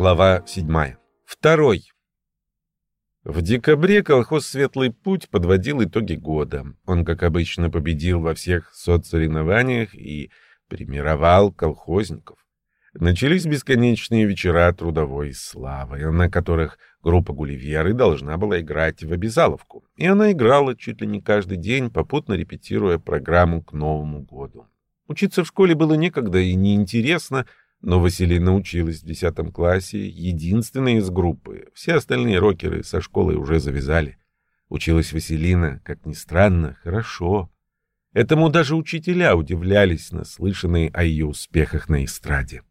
Глава 7. Второй. В декабре колхоз «Светлый путь» подводил итоги года. Он, как обычно, победил во всех соцсоревнованиях и премировал колхозников. Начались бесконечные вечера трудовой славы, на которых группа Гулливеры должна была играть в обязаловку. И она играла чуть ли не каждый день, попутно репетируя программу к Новому году. Учиться в школе было некогда и неинтересно, но Василина училась в десятом классе, единственная из группы. Все остальные рокеры со школы уже завязали. Училась Василина, как ни странно, хорошо. Этому даже учителя удивлялись, наслышанные о ее успехах на эстраде.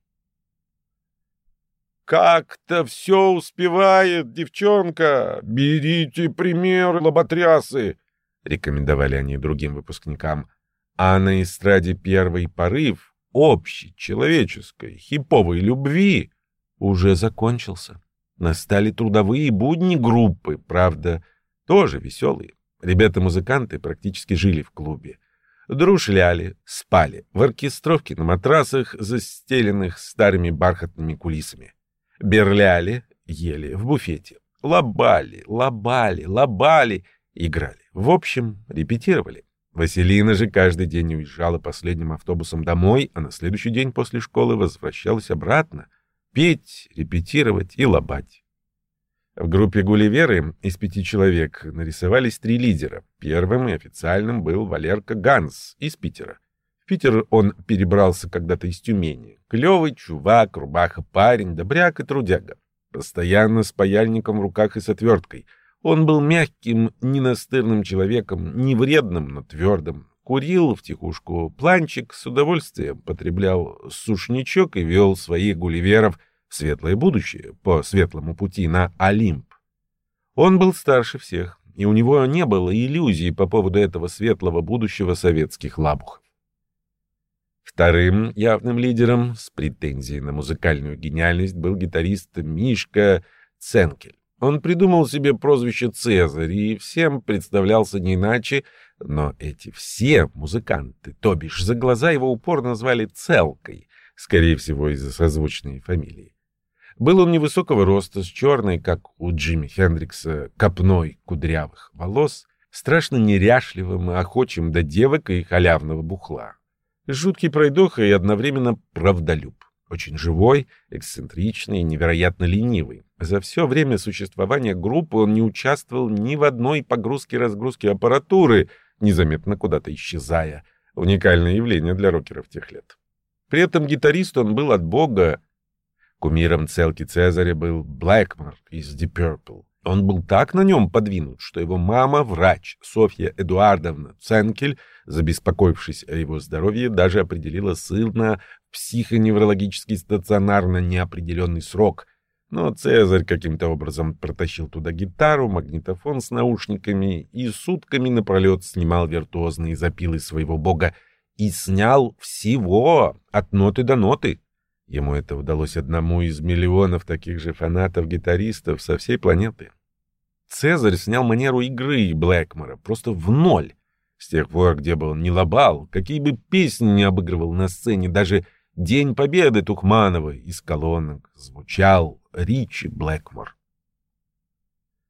«Как-то все успевает, девчонка! Берите пример, лоботрясы!» — рекомендовали они другим выпускникам. А на эстраде первый порыв общей, человеческой, хиповой любви уже закончился. Настали трудовые будни группы, правда, тоже веселые. Ребята-музыканты практически жили в клубе. Друшляли, спали в оркестровке на матрасах, застеленных старыми бархатными кулисами. Берляли, ели в буфете. Лобали, лобали, лобали, играли. В общем, репетировали. Василина же каждый день уезжала последним автобусом домой, а на следующий день после школы возвращалась обратно петь, репетировать и лобать. В группе Гулливеры из пяти человек нарисовались три лидера. Первым и официальным был Валерка Ганс из Питера. В Питер он перебрался когда-то из Тюмени. Клевый чувак, рубаха парень, добряк и трудяга. Постоянно с паяльником в руках и с отверткой — он был мягким, ненастырным человеком, не вредным, но твердым. Курил в тихушку планчик, с удовольствием потреблял сушничок и вел своих гулливеров в светлое будущее по светлому пути на Олимп. Он был старше всех, и у него не было иллюзий по поводу этого светлого будущего советских лабухов. Вторым явным лидером с претензией на музыкальную гениальность был гитарист Мишка Ценкель. Он придумал себе прозвище Цезарь и всем представлялся не иначе, но эти все музыканты, то бишь за глаза его упорно звали Целкой, скорее всего из-за созвучной фамилии. Был он невысокого роста, с черной, как у Джимми Хендрикса, копной кудрявых волос, страшно неряшливым и охочим до девок и халявного бухла. Жуткий пройдоха и одновременно правдолюб. Очень живой, эксцентричный и невероятно ленивый. За все время существования группы он не участвовал ни в одной погрузке-разгрузке аппаратуры, незаметно куда-то исчезая. Уникальное явление для рокеров тех лет. При этом гитарист он был от бога. Кумиром Целки Цезаря был Блэкмор из Deep Purple. Он был так на нем подвинут, что его мама, врач Софья Эдуардовна Ценкель, забеспокоившись о его здоровье, даже определила сына в психоневрологический стационар на неопределенный срок — но Цезарь каким-то образом протащил туда гитару, магнитофон с наушниками и сутками напролет снимал виртуозные запилы своего бога и снял всего от ноты до ноты. Ему это удалось одному из миллионов таких же фанатов-гитаристов со всей планеты. Цезарь снял манеру игры Блэкмора просто в ноль. С тех пор, где бы он ни лобал, какие бы песни не обыгрывал на сцене, даже «День Победы» Тухманова из колонок звучал Ричи Блэкмор.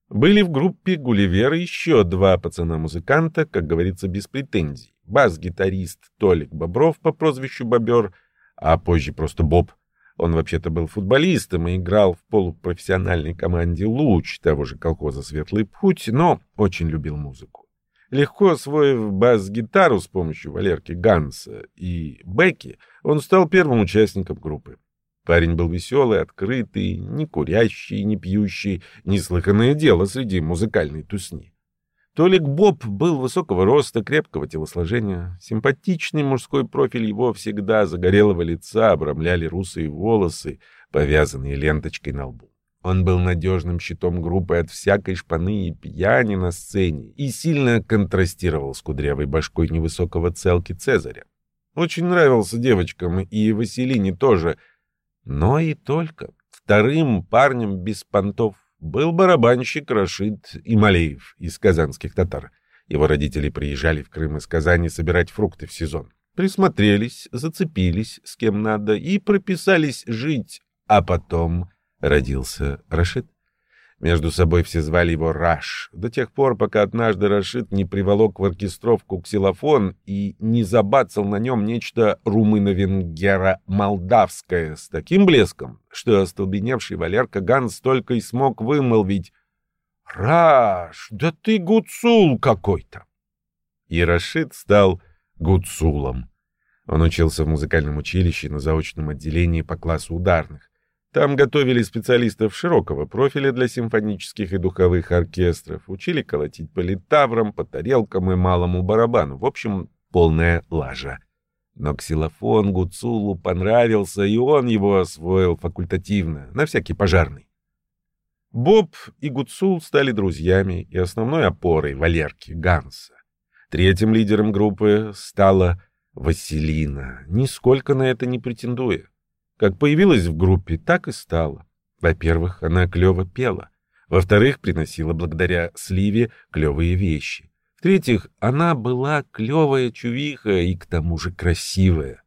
Были в группе Гулливера еще два пацана-музыканта, как говорится, без претензий. Бас-гитарист Толик Бобров по прозвищу Бобер, а позже просто Боб. Он вообще-то был футболистом и играл в полупрофессиональной команде «Луч» того же колхоза «Светлый путь», но очень любил музыку. Легко освоив бас-гитару с помощью Валерки Ганса и Бекки, он стал первым участником группы. Парень был веселый, открытый, не курящий, не пьющий, неслыханное дело среди музыкальной тусни. Толик Боб был высокого роста, крепкого телосложения. Симпатичный мужской профиль его всегда загорелого лица обрамляли русые волосы, повязанные ленточкой на лбу. Он был надежным щитом группы от всякой шпаны и пьяни на сцене и сильно контрастировал с кудрявой башкой невысокого целки Цезаря. Очень нравился девочкам, и Василине тоже — но и только. Вторым парнем без понтов был барабанщик Рашид Ималеев из казанских татар. Его родители приезжали в Крым из Казани собирать фрукты в сезон. Присмотрелись, зацепились с кем надо и прописались жить, а потом родился Рашид. Между собой все звали его Раш, до тех пор, пока однажды Рашид не приволок в оркестровку ксилофон и не забацал на нем нечто румыно-венгера-молдавское с таким блеском, что остолбеневший Валерка Ганс только и смог вымолвить «Раш, да ты гуцул какой-то!» И Рашид стал гуцулом. Он учился в музыкальном училище на заочном отделении по классу ударных. Там готовили специалистов широкого профиля для симфонических и духовых оркестров, учили колотить по литаврам, по тарелкам и малому барабану. В общем, полная лажа. Но ксилофон Гуцулу понравился, и он его освоил факультативно, на всякий пожарный. Боб и Гуцул стали друзьями и основной опорой Валерки Ганса. Третьим лидером группы стала Василина, нисколько на это не претендуя. Как появилась в группе, так и стала. Во-первых, она клево пела. Во-вторых, приносила благодаря Сливе клевые вещи. В-третьих, она была клевая чувиха и к тому же красивая.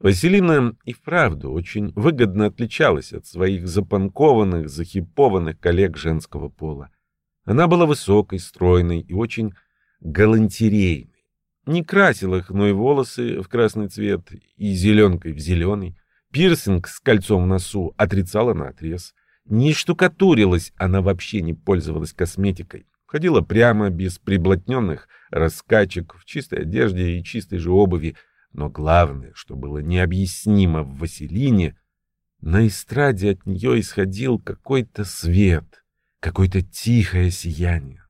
Василина и вправду очень выгодно отличалась от своих запанкованных, захипованных коллег женского пола. Она была высокой, стройной и очень галантерейной. Не красила их, но и волосы в красный цвет и зеленкой в зеленый. Пирсинг с кольцом в носу отрицала наотрез. Не штукатурилась, она вообще не пользовалась косметикой. Ходила прямо, без приблотненных раскачек, в чистой одежде и чистой же обуви. Но главное, что было необъяснимо в Василине, на эстраде от нее исходил какой-то свет, какое-то тихое сияние.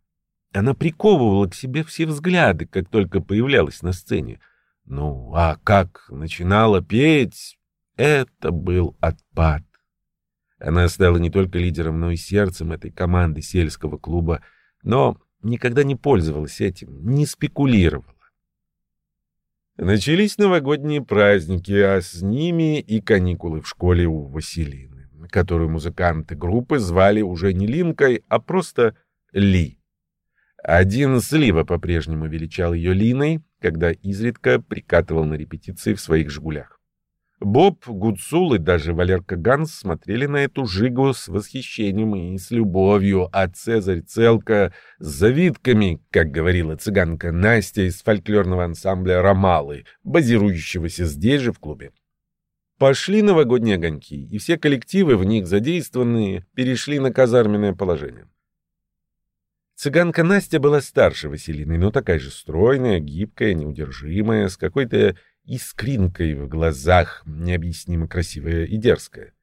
Она приковывала к себе все взгляды, как только появлялась на сцене. Ну, а как начинала петь, это был отпад. Она стала не только лидером, но и сердцем этой команды сельского клуба, но никогда не пользовалась этим, не спекулировала. Начались новогодние праздники, а с ними и каникулы в школе у Василины, которую музыканты группы звали уже не Линкой, а просто Ли. Один Слива по-прежнему величал ее Линой, когда изредка прикатывал на репетиции в своих «Жигулях». Боб, Гуцул и даже Валерка Ганс смотрели на эту жигу с восхищением и с любовью, а Цезарь Целка с завитками, как говорила цыганка Настя из фольклорного ансамбля «Ромалы», базирующегося здесь же в клубе. Пошли новогодние огоньки, и все коллективы, в них задействованные, перешли на казарменное положение. Цыганка Настя была старше Василины, но такая же стройная, гибкая, неудержимая, с какой-то искринкой в глазах, необъяснимо красивая и дерзкая.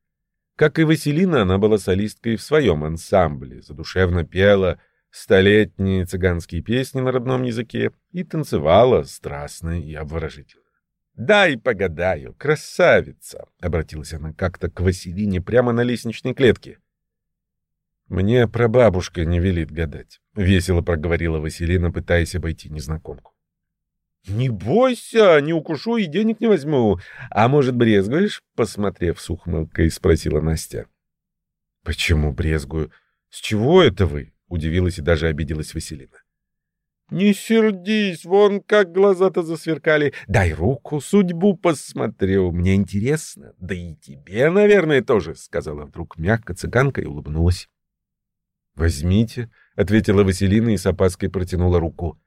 Как и Василина, она была солисткой в своем ансамбле, задушевно пела столетние цыганские песни на родном языке и танцевала страстно и обворожительно. «Дай погадаю, красавица!» — обратилась она как-то к Василине прямо на лестничной клетке. «Мне прабабушка не велит гадать», — весело проговорила Василина, пытаясь обойти незнакомку. «Не бойся, не укушу и денег не возьму. А может, брезгуешь?» — посмотрев с ухмылкой, спросила Настя. «Почему брезгую? С чего это вы?» — удивилась и даже обиделась Василина. «Не сердись, вон как глаза-то засверкали. Дай руку, судьбу посмотрю, мне интересно. Да и тебе, наверное, тоже», — сказала вдруг мягко цыганка и улыбнулась. «Возьмите», — ответила Василина и с опаской протянула руку.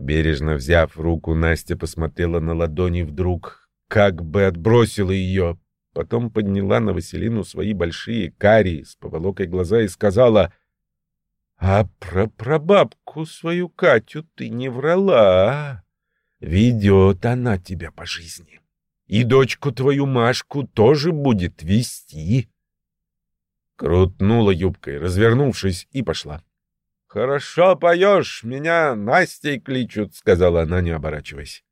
Бережно взяв руку, Настя посмотрела на ладони вдруг, как бы отбросила ее. Потом подняла на Василину свои большие карие с поволокой глаза и сказала, «А про прабабку свою Катю ты не врала, а? Ведет она тебя по жизни. И дочку твою Машку тоже будет вести». Крутнула юбкой, развернувшись, и пошла. «Хорошо поешь, меня Настей кличут», — сказала она, не оборачиваясь.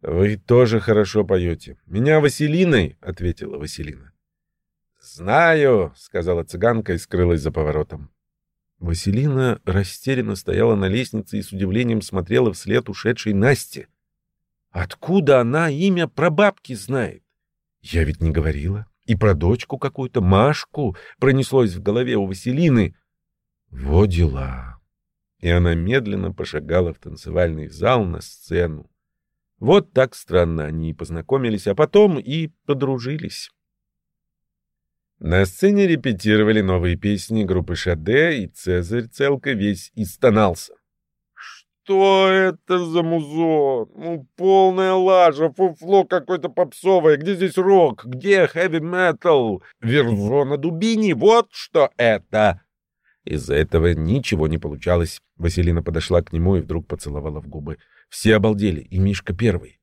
«Вы тоже хорошо поете. Меня Василиной», — ответила Василина. «Знаю», — сказала цыганка и скрылась за поворотом. Василина растерянно стояла на лестнице и с удивлением смотрела вслед ушедшей Насте. «Откуда она имя прабабки знает? Я ведь не говорила. И про дочку какую-то, Машку, пронеслось в голове у Василины». Во дела. И она медленно пошагала в танцевальный зал на сцену. Вот так странно они и познакомились, а потом и подружились. На сцене репетировали новые песни группы Шаде, и Цезарь целко весь истонался. «Что это за музон? Ну, полная лажа, фуфло какое-то попсовое. Где здесь рок? Где хэви-метал? Верзона Дубини, вот что это!» Из-за этого ничего не получалось. Василина подошла к нему и вдруг поцеловала в губы. Все обалдели, и Мишка первый.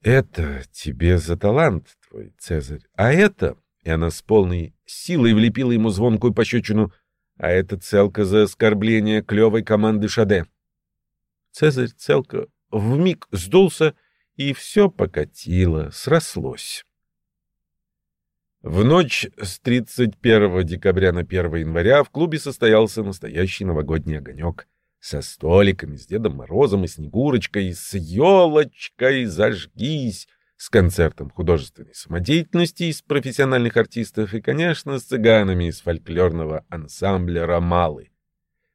«Это тебе за талант твой, Цезарь, а это и она с полной силой влепила ему звонкую пощечину, а это целка за оскорбление клевой команды Шаде. Цезарь целка вмиг сдулся, и все покатило, срослось. В ночь с 31 декабря на 1 января в клубе состоялся настоящий новогодний огонек. Со столиками, с Дедом Морозом и Снегурочкой, с елочкой «Зажгись», с концертом художественной самодеятельности из профессиональных артистов и, конечно, с цыганами из фольклорного ансамбля «Ромалы».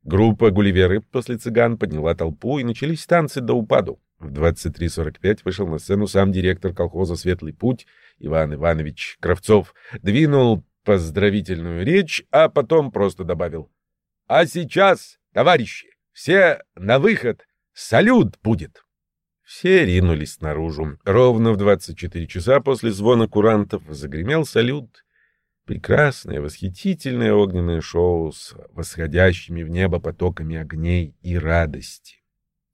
Группа «Гулливеры» после цыган подняла толпу, и начались танцы до упаду. В 23.45 вышел на сцену сам директор колхоза «Светлый путь» Иван Иванович Кравцов, двинул поздравительную речь, а потом просто добавил «А сейчас, товарищи, все на выход, салют будет!» Все ринулись наружу. Ровно в 24 часа после звона курантов загремел салют. Прекрасное, восхитительное огненное шоу с восходящими в небо потоками огней и радости.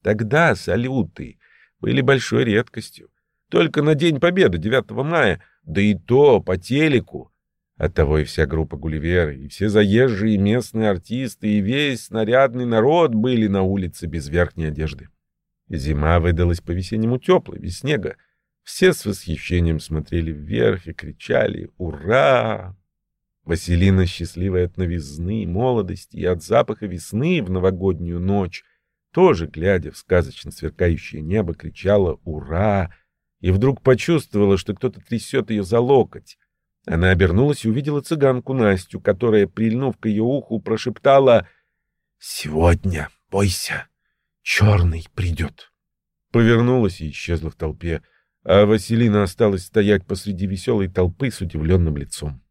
Тогда салюты были большой редкостью. Только на День Победы, 9 мая, да и то по телеку. Оттого и вся группа Гулливера, и все заезжие местные артисты, и весь нарядный народ были на улице без верхней одежды. Зима выдалась по-весеннему теплой, без снега. Все с восхищением смотрели вверх и кричали «Ура!». Василина, счастливая от новизны, молодости и от запаха весны в новогоднюю ночь, тоже, глядя в сказочно сверкающее небо, кричала «Ура!» И вдруг почувствовала, что кто-то трясет ее за локоть. Она обернулась и увидела цыганку Настю, которая, прильнув к ее уху, прошептала «Сегодня бойся!» черный придет. Повернулась и исчезла в толпе, а Василина осталась стоять посреди веселой толпы с удивленным лицом.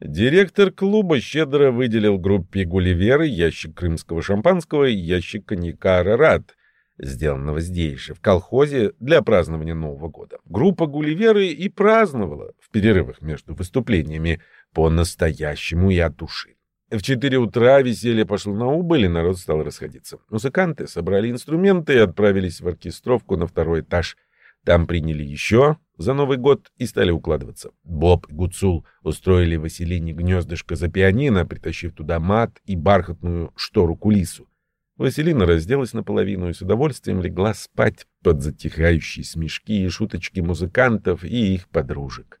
Директор клуба щедро выделил группе «Гулливеры» ящик крымского шампанского и ящик коньяка «Арарат», сделанного здесь же, в колхозе, для празднования Нового года. Группа «Гулливеры» и праздновала в перерывах между выступлениями по-настоящему и от души. В четыре утра веселье пошло на убыль, и народ стал расходиться. Музыканты собрали инструменты и отправились в оркестровку на второй этаж. Там приняли еще за Новый год и стали укладываться. Боб и Гуцул устроили Василине гнездышко за пианино, притащив туда мат и бархатную штору-кулису. Василина разделась наполовину и с удовольствием легла спать под затихающие смешки и шуточки музыкантов и их подружек.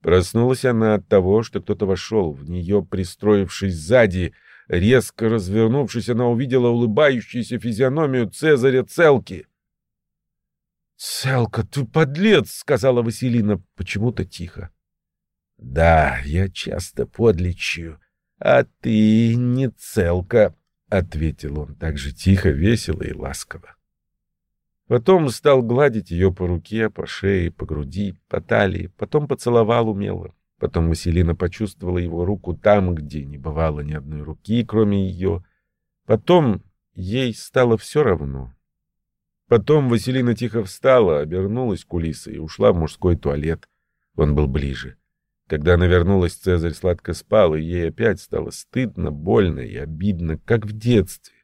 Проснулась она от того, что кто-то вошел в нее, пристроившись сзади. Резко развернувшись, она увидела улыбающуюся физиономию Цезаря Целки. «Целка, ты подлец!» — сказала Василина почему-то тихо. «Да, я часто подлечу, а ты не Целка», — ответил он так же тихо, весело и ласково. Потом стал гладить ее по руке, по шее, по груди, по талии, потом поцеловал умело. Потом Василина почувствовала его руку там, где не бывало ни одной руки, кроме ее. Потом ей стало все равно. Потом Василина тихо встала, обернулась к кулисы и ушла в мужской туалет. Он был ближе. Когда она вернулась, Цезарь сладко спал, и ей опять стало стыдно, больно и обидно, как в детстве.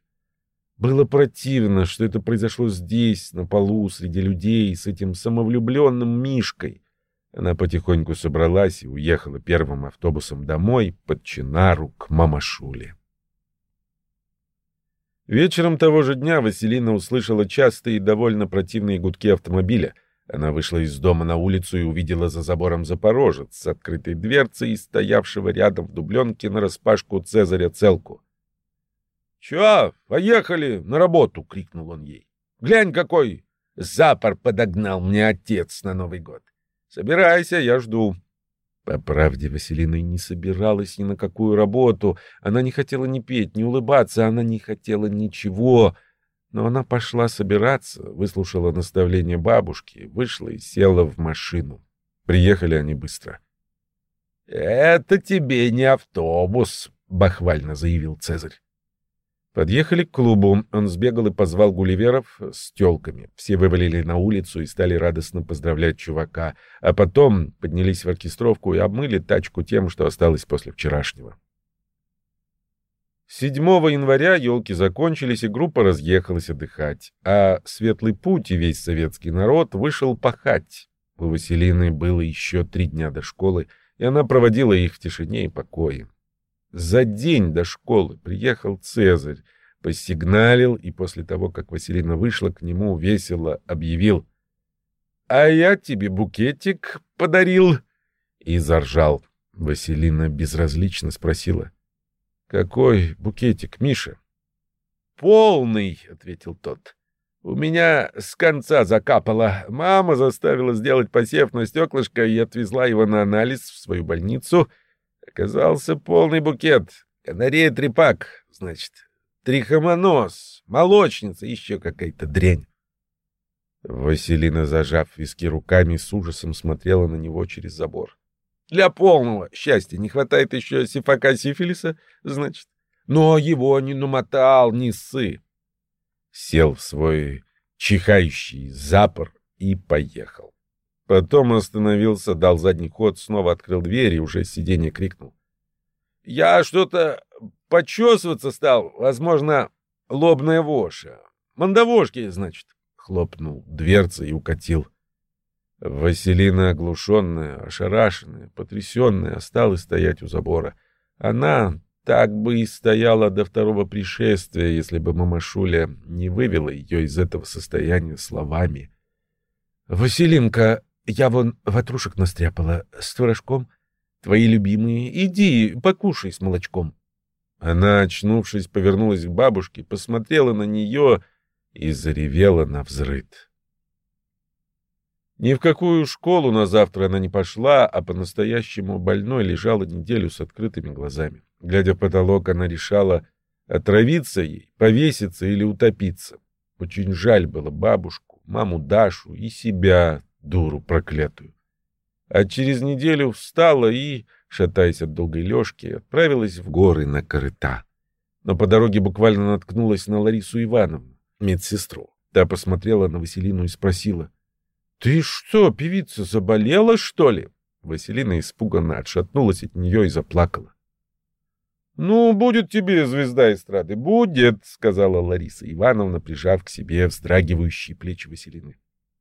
Было противно, что это произошло здесь, на полу, среди людей, с этим самовлюбленным Мишкой. Она потихоньку собралась и уехала первым автобусом домой под Чинару к мамашуле. Вечером того же дня Василина услышала частые и довольно противные гудки автомобиля. Она вышла из дома на улицу и увидела за забором запорожец с открытой дверцей и стоявшего рядом в дубленке нараспашку Цезаря Целку. «Чё, поехали на работу!» — крикнул он ей. «Глянь, какой запор подогнал мне отец на Новый год! Собирайся, я жду!» По правде, Василина и не собиралась ни на какую работу. Она не хотела ни петь, ни улыбаться, она не хотела ничего. Но она пошла собираться, выслушала наставление бабушки, вышла и села в машину. Приехали они быстро. «Это тебе не автобус», — бахвально заявил Цезарь. Подъехали к клубу. Он сбегал и позвал гулливеров с тёлками. Все вывалили на улицу и стали радостно поздравлять чувака. А потом поднялись в оркестровку и обмыли тачку тем, что осталось после вчерашнего. 7 января елки закончились, и группа разъехалась отдыхать. А Светлый Путь и весь советский народ вышел пахать. У Василины было еще три дня до школы, и она проводила их в тишине и покое. За день до школы приехал Цезарь, посигналил и после того, как Василина вышла к нему, весело объявил «А я тебе букетик подарил!» и заржал. Василина безразлично спросила «Какой букетик, Миша?» «Полный», — ответил тот. «У меня с конца закапало. Мама заставила сделать посев на стеклышко и отвезла его на анализ в свою больницу». Оказался полный букет. Канарея трепак, значит, трихомонос, молочница, еще какая-то дрянь. Василина, зажав виски руками, с ужасом смотрела на него через забор. Для полного счастья не хватает еще сифака сифилиса, значит. Но его не намотал, не сы. Сел в свой чихающий запор и поехал. Потом остановился, дал задний ход, снова открыл дверь и уже с сиденья крикнул. «Я что-то почесываться стал, возможно, лобная воша. Мандавошки, значит». Хлопнул дверца и укатил. Василина, оглушенная, ошарашенная, потрясенная, осталась стоять у забора. Она так бы и стояла до второго пришествия, если бы мамашуля не вывела ее из этого состояния словами. «Василинка, я вон ватрушек настряпала с творожком. Твои любимые. Иди, покушай с молочком. Она, очнувшись, повернулась к бабушке, посмотрела на нее и заревела на взрыд. Ни в какую школу на завтра она не пошла, а по-настоящему больной лежала неделю с открытыми глазами. Глядя в потолок, она решала, отравиться ей, повеситься или утопиться. Очень жаль было бабушку, маму Дашу и себя, дуру проклятую. А через неделю встала и, шатаясь от долгой лёжки, отправилась в горы на корыта. Но по дороге буквально наткнулась на Ларису Ивановну, медсестру. Та посмотрела на Василину и спросила. — Ты что, певица, заболела, что ли? Василина испуганно отшатнулась от нее и заплакала. — Ну, будет тебе звезда эстрады, будет, — сказала Лариса Ивановна, прижав к себе вздрагивающие плечи Василины.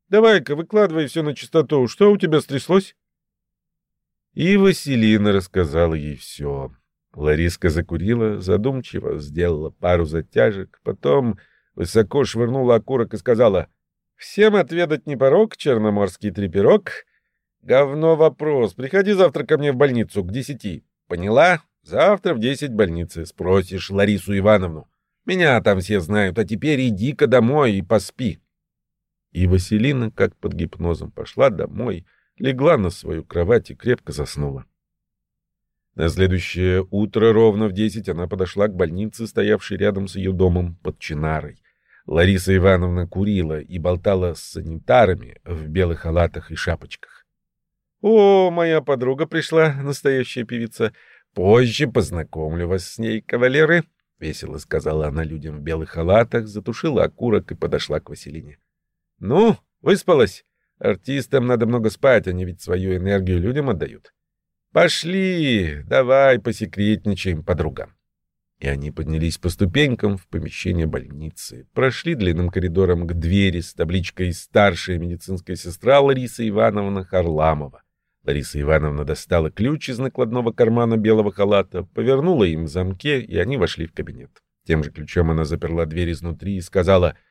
Давай-ка, выкладывай все на чистоту. Что у тебя стряслось?» И Василина рассказала ей все. Лариска закурила, задумчиво сделала пару затяжек, потом высоко швырнула окурок и сказала, «Всем отведать не порог, черноморский трепирог. Говно вопрос. Приходи завтра ко мне в больницу к десяти. Поняла? Завтра в десять больницы. Спросишь Ларису Ивановну. Меня там все знают, а теперь иди-ка домой и поспи». И Василина, как под гипнозом, пошла домой, легла на свою кровать и крепко заснула. На следующее утро ровно в десять она подошла к больнице, стоявшей рядом с ее домом под Чинарой. Лариса Ивановна курила и болтала с санитарами в белых халатах и шапочках. «О, моя подруга пришла, настоящая певица. Позже познакомлю вас с ней, кавалеры», — весело сказала она людям в белых халатах, затушила окурок и подошла к Василине. Ну, выспалась? Артистам надо много спать, они ведь свою энергию людям отдают. Пошли, давай посекретничаем, подруга. И они поднялись по ступенькам в помещение больницы, прошли длинным коридором к двери с табличкой «Старшая медицинская сестра Лариса Ивановна Харламова». Лариса Ивановна достала ключ из накладного кармана белого халата, повернула им в замке, и они вошли в кабинет. Тем же ключом она заперла дверь изнутри и сказала —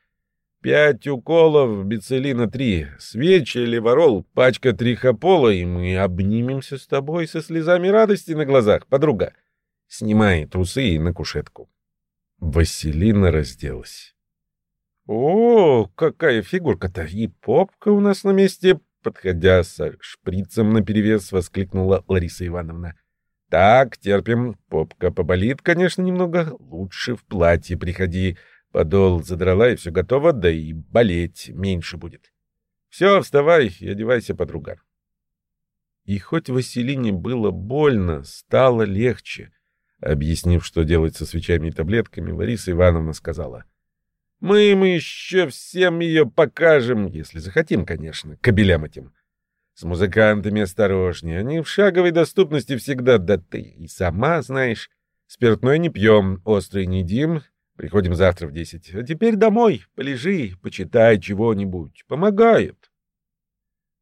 Пять уколов бицелина-3, свечи, леворол, пачка трихопола, и мы обнимемся с тобой со слезами радости на глазах, подруга. Снимай трусы и на кушетку. Василина разделась. «О, какая фигурка-то! И попка у нас на месте!» Подходя со шприцем наперевес, воскликнула Лариса Ивановна. «Так, терпим. Попка поболит, конечно, немного. Лучше в платье приходи. Подол задрала, и все готово, да и болеть меньше будет. Все, вставай и одевайся, подруга. И хоть Василине было больно, стало легче. Объяснив, что делать со свечами и таблетками, Лариса Ивановна сказала, «Мы им еще всем ее покажем, если захотим, конечно, кобелям этим. С музыкантами осторожнее, они в шаговой доступности всегда, да ты и сама знаешь. Спиртное не пьем, острый не едим, приходим завтра в десять. А теперь домой, полежи, почитай чего-нибудь, помогает».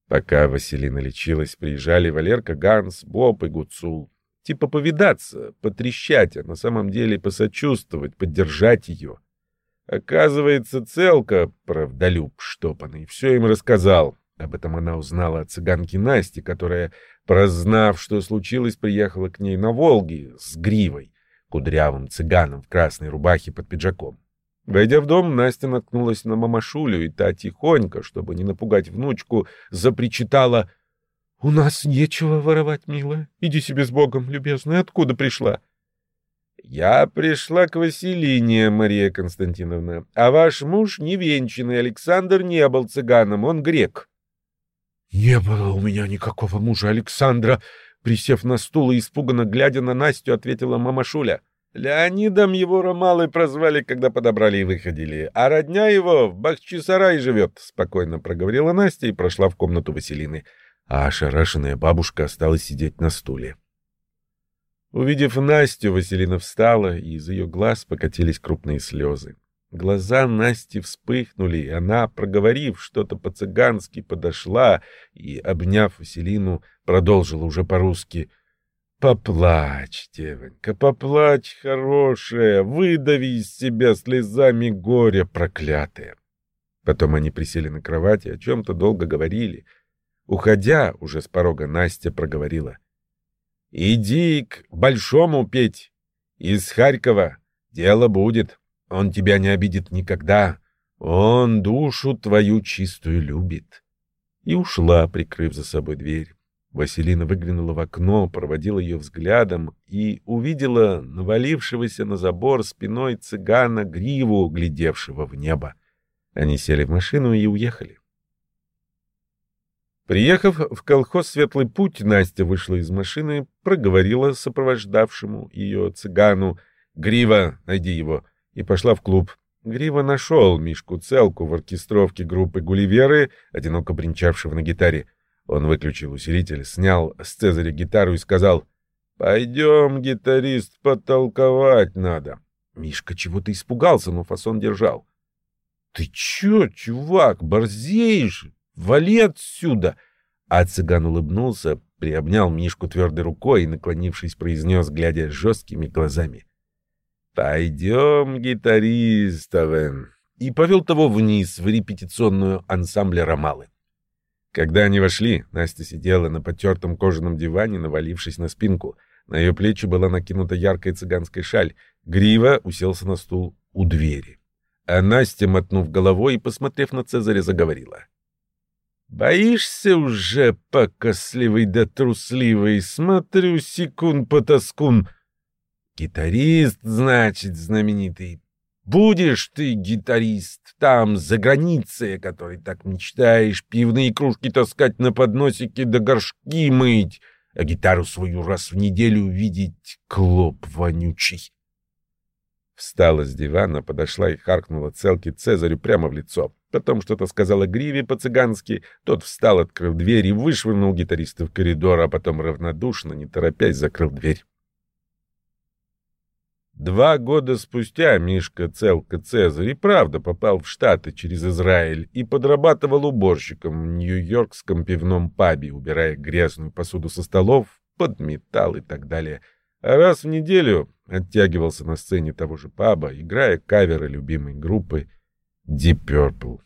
Пока Василина лечилась, приезжали Валерка, Ганс, Боб и Гуцул. Типа повидаться, потрещать, а на самом деле посочувствовать, поддержать ее. Оказывается, целка, правдолюб штопанный, все им рассказал. Об этом она узнала от цыганки Насти, которая, прознав, что случилось, приехала к ней на Волге с гривой, кудрявым цыганом в красной рубахе под пиджаком. Войдя в дом, Настя наткнулась на мамашулю, и та тихонько, чтобы не напугать внучку, запричитала — У нас нечего воровать, милая. Иди себе с Богом, любезная. Откуда пришла? — Я пришла к Василине, Мария Константиновна. А ваш муж невенчанный Александр не был цыганом, он грек. — Не было у меня никакого мужа Александра. Присев на стул и испуганно глядя на Настю, ответила мамашуля. Леонидом его ромалы прозвали, когда подобрали и выходили, а родня его в Бахчисарай живет, — спокойно проговорила Настя и прошла в комнату Василины, а ошарашенная бабушка осталась сидеть на стуле. Увидев Настю, Василина встала, и из ее глаз покатились крупные слезы. Глаза Насти вспыхнули, и она, проговорив что-то по-цыгански, подошла и, обняв Василину, продолжила уже по-русски — Поплачь, девонька, поплачь, хорошая, выдави из себя слезами горя проклятые. Потом они присели на кровати, о чем-то долго говорили. Уходя, уже с порога Настя проговорила. — Иди к Большому петь. Из Харькова. Дело будет. Он тебя не обидит никогда. Он душу твою чистую любит. И ушла, прикрыв за собой дверь. Василина выглянула в окно, проводила ее взглядом и увидела навалившегося на забор спиной цыгана Гриву, глядевшего в небо. Они сели в машину и уехали. Приехав в колхоз «Светлый путь», Настя вышла из машины, проговорила сопровождавшему ее цыгану «Грива, найди его», и пошла в клуб. Грива нашел Мишку Целку в оркестровке группы «Гулливеры», одиноко бренчавшего на гитаре. Он выключил усилитель, снял с Цезаря гитару и сказал, «Пойдем, гитарист, потолковать надо». Мишка чего-то испугался, но фасон держал. «Ты чё, чувак, борзеешь? Вали отсюда!» А цыган улыбнулся, приобнял Мишку твердой рукой и, наклонившись, произнес, глядя жесткими глазами. «Пойдем, гитарист, Авен!» И повел того вниз в репетиционную ансамбля Ромалы. Когда они вошли, Настя сидела на потертом кожаном диване, навалившись на спинку. На ее плечи была накинута яркая цыганская шаль. Грива уселся на стул у двери. А Настя, мотнув головой и посмотрев на Цезаря, заговорила. «Боишься уже, покосливый да трусливый? Смотрю, секунд-потаскун. Гитарист, значит, знаменитый. Будешь ты гитарист там, за границей, о которой так мечтаешь, пивные кружки таскать на подносике да горшки мыть, а гитару свою раз в неделю видеть клоп вонючий. Встала с дивана, подошла и харкнула целки Цезарю прямо в лицо. Потом что-то сказала Гриве по-цыгански. Тот встал, открыл дверь и вышвырнул гитариста в коридор, а потом равнодушно, не торопясь, закрыл дверь. Два года спустя Мишка Целка Цезарь и правда попал в Штаты через Израиль и подрабатывал уборщиком в нью-йоркском пивном пабе, убирая грязную посуду со столов, подметал и так далее. А раз в неделю оттягивался на сцене того же паба, играя каверы любимой группы Deep Purple.